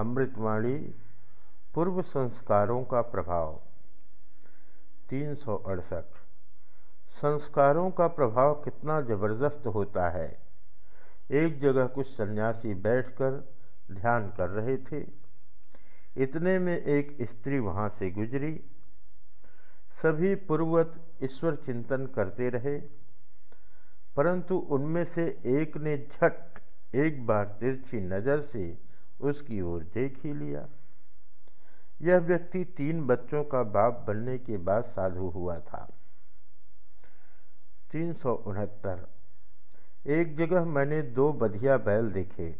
अमृतवाणी, पूर्व संस्कारों का प्रभाव, तीन सौ अड़सठ। संस्कारों का प्रभाव कितना ज़बरदस्त होता है। एक जगह कुछ सन्यासी बैठकर ध्यान कर रहे थे। इतने में एक स्त्री वहाँ से गुजरी। सभी पूर्वत ईश्वर चिंतन करते रहे। परंतु उनमें से एक ने झट एक बार तिरछी नज़र से उसकी ओर देख ही लिया। यह व्यक्ति तीन बच्चों का बाप बनने के बाद साधु हुआ था। तीन सौ उनहत्तर। एक जगह मैंने दो बधिया बैल देखे।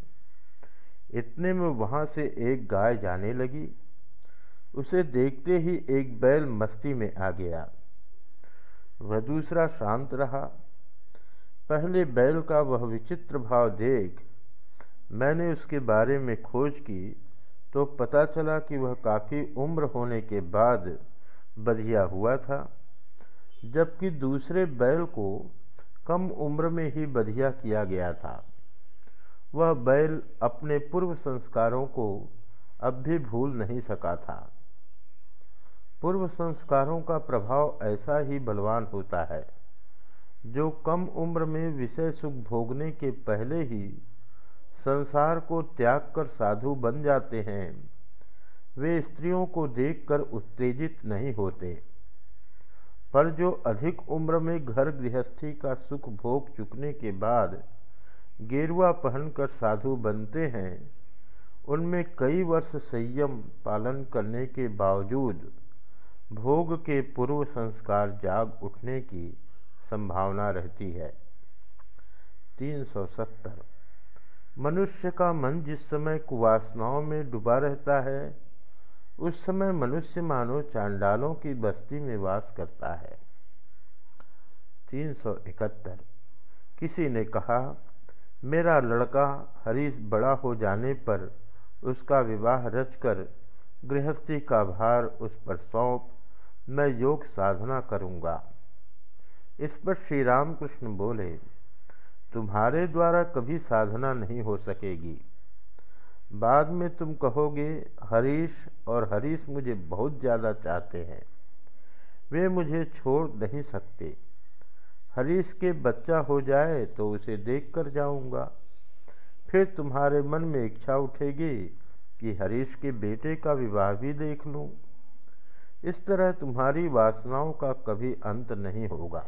इतने में वहाँ से एक गाय जाने लगी। उसे देखते ही एक बैल मस्ती में आ गया। वह दूसरा शांत रहा। पहले बैल का वह विचित्र भाव देख मैंने उसके बारे में खोज की तो पता चला कि वह काफ़ी उम्र होने के बाद बधिया हुआ था, जबकि दूसरे बैल को कम उम्र में ही बधिया किया गया था। वह बैल अपने पूर्व संस्कारों को अब भी भूल नहीं सका था। पूर्व संस्कारों का प्रभाव ऐसा ही बलवान होता है, जो कम उम्र में विषय सुख भोगने के पहले ही संसार को त्याग कर साधु बन जाते हैं। वे स्त्रियों को देखकर उत्तेजित नहीं होते। पर जो अधिक उम्र में घर गृहस्थी का सुख भोग चुकने के बाद गेरुआ पहनकर साधु बनते हैं, उनमें कई वर्ष संयम पालन करने के बावजूद भोग के पूर्व संस्कार जाग उठने की संभावना रहती है। 370 मनुष्य का मन जिस समय कुवासनाओं में डूबा रहता है, उस समय मनुष्य मानो चांडालों की बस्ती में वास करता है। 371 किसी ने कहा, मेरा लड़का हरीश बड़ा हो जाने पर उसका विवाह रचकर गृहस्थी का भार उस पर सौंप, मैं योग साधना करूँगा। इस पर श्री रामकृष्ण बोले तुम्हारे द्वारा कभी साधना नहीं हो सकेगी। बाद में तुम कहोगे, हरीश और हरीश मुझे बहुत ज़्यादा चाहते हैं। वे मुझे छोड़ नहीं सकते। हरीश के बच्चा हो जाए तो उसे देख कर जाऊँगा। फिर तुम्हारे मन में इच्छा उठेगी कि हरीश के बेटे का विवाह भी देख लूँ। इस तरह तुम्हारी वासनाओं का कभी अंत नहीं होगा।